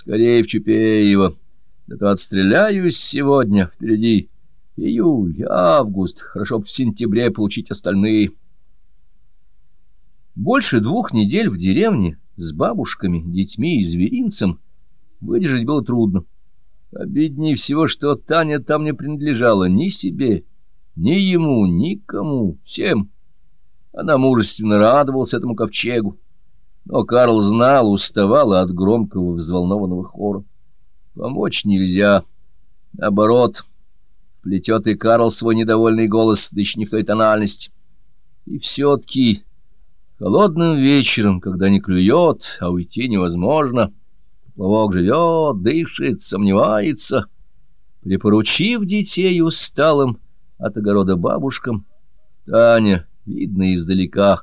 Скорее в Чупеево. Да то отстреляюсь сегодня, впереди июль, август. Хорошо б в сентябре получить остальные. Больше двух недель в деревне с бабушками, детьми и зверинцем выдержать было трудно. Обиднее всего, что Таня там не принадлежала ни себе, ни ему, никому, всем. Она мужественно радовалась этому ковчегу. Но Карл знал, уставала от громкого взволнованного хора. Помочь нельзя. Наоборот, плетет и Карл свой недовольный голос, да еще не в той тональности. И все-таки холодным вечером, когда не клюет, а уйти невозможно, поплавок живет, дышит, сомневается, припоручив детей усталым от огорода бабушкам, Таня, видно издалека,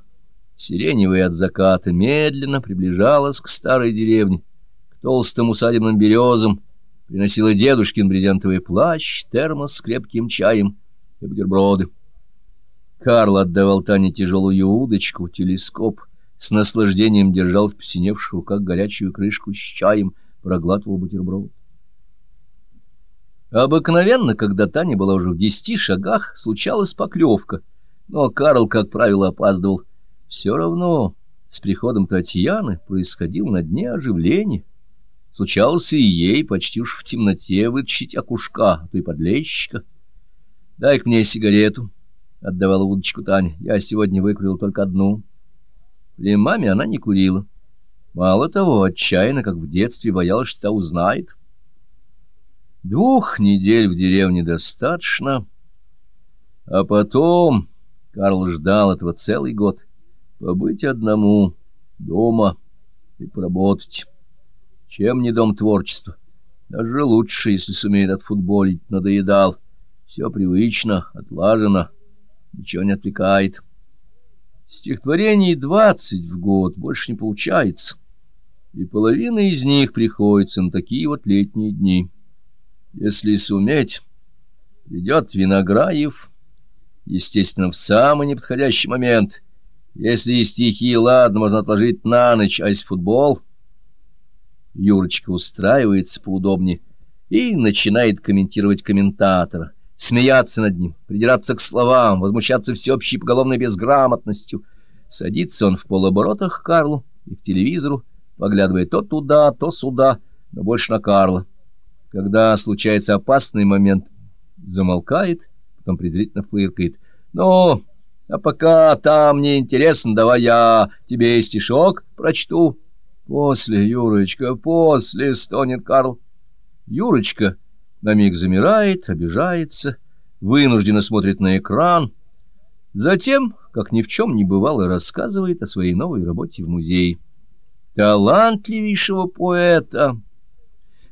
сиреневая от заката, медленно приближалась к старой деревне, к толстым усадебным березам, приносила дедушкин брезентовый плащ, термос с крепким чаем и бутерброды. Карл отдавал Тане тяжелую удочку, телескоп, с наслаждением держал в посиневших руках горячую крышку с чаем, проглатывал бутерброд. Обыкновенно, когда Таня была уже в десяти шагах, случалась поклевка, но Карл, как правило, опаздывал. Все равно с приходом Татьяны происходило на дне оживление. Случалось и ей почти уж в темноте вытащить окушка, а то и подлещика. — Дай-ка мне сигарету, — отдавала удочку Таня. — Я сегодня выкурил только одну. При маме она не курила. Мало того, отчаянно, как в детстве, боялась, что узнает. Двух недель в деревне достаточно. А потом Карл ждал этого целый год. Побыть одному, дома и поработать. Чем не дом творчества? Даже лучше, если сумеет отфутболить, надоедал. Все привычно, отлажено, ничего не отвлекает. Стихотворений двадцать в год больше не получается, и половина из них приходится на такие вот летние дни. Если суметь, придет Винограев, естественно, в самый неподходящий момент. Если и стихи, ладно, можно отложить на ночь, а если футбол... Юрочка устраивается поудобнее и начинает комментировать комментатора, смеяться над ним, придираться к словам, возмущаться всеобщей поголовной безграмотностью. Садится он в полоборотах к Карлу и к телевизору, поглядывая то туда, то сюда, но больше на Карла. Когда случается опасный момент, замолкает, потом презрительно фыркает. «Ну, а пока там не интересно, давай я тебе стишок прочту». «После, Юрочка, после!» — стонет Карл. Юрочка на миг замирает, обижается, вынужденно смотрит на экран. Затем, как ни в чем не бывало, рассказывает о своей новой работе в музее. Талантливейшего поэта,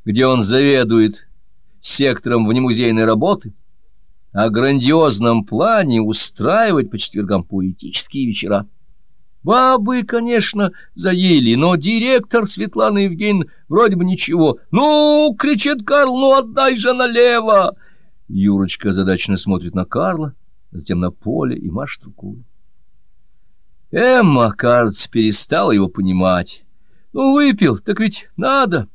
где он заведует сектором внемузейной работы, о грандиозном плане устраивать по четвергам поэтические вечера. Бабы, конечно, заели, но директор Светлана Евгеньевна вроде бы ничего. «Ну!» — кричит Карл, «ну отдай же налево!» Юрочка задачно смотрит на Карла, затем на поле и машет рукой. Эмма, кажется, перестала его понимать. «Ну, выпил, так ведь надо.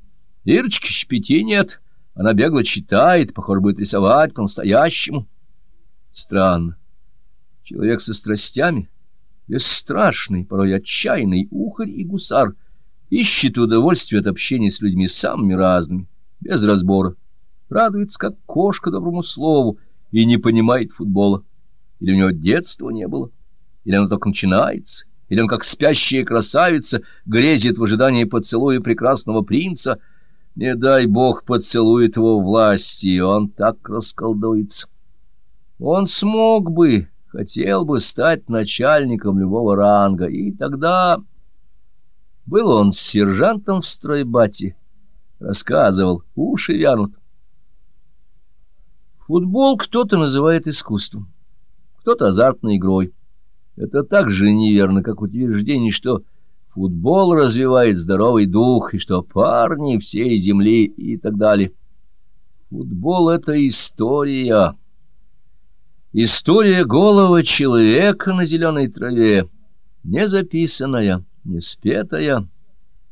Ирочки щепети нет. Она бегло читает, похоже, будет рисовать по-настоящему». Странно. Человек со страстями — бесстрашный, порой отчаянный ухарь и гусар, ищет удовольствие от общения с людьми самыми разными, без разбора, радуется, как кошка доброму слову, и не понимает футбола. Или у него детства не было, или оно только начинается, или он, как спящая красавица, грезит в ожидании поцелуя прекрасного принца. Не дай бог поцелует его власти, и он так расколдуется. Он смог бы хотел бы стать начальником любого ранга, и тогда... Был он с сержантом в стройбате, рассказывал, уши вянут. Футбол кто-то называет искусством, кто-то азартной игрой. Это так же неверно, как утверждение, что футбол развивает здоровый дух, и что парни всей земли и так далее. Футбол — это история, История голого человека на зеленой траве, не записанная, не спетая,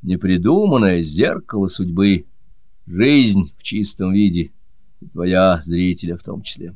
непридуманное зеркало судьбы, жизнь в чистом виде, и твоя зрителя в том числе.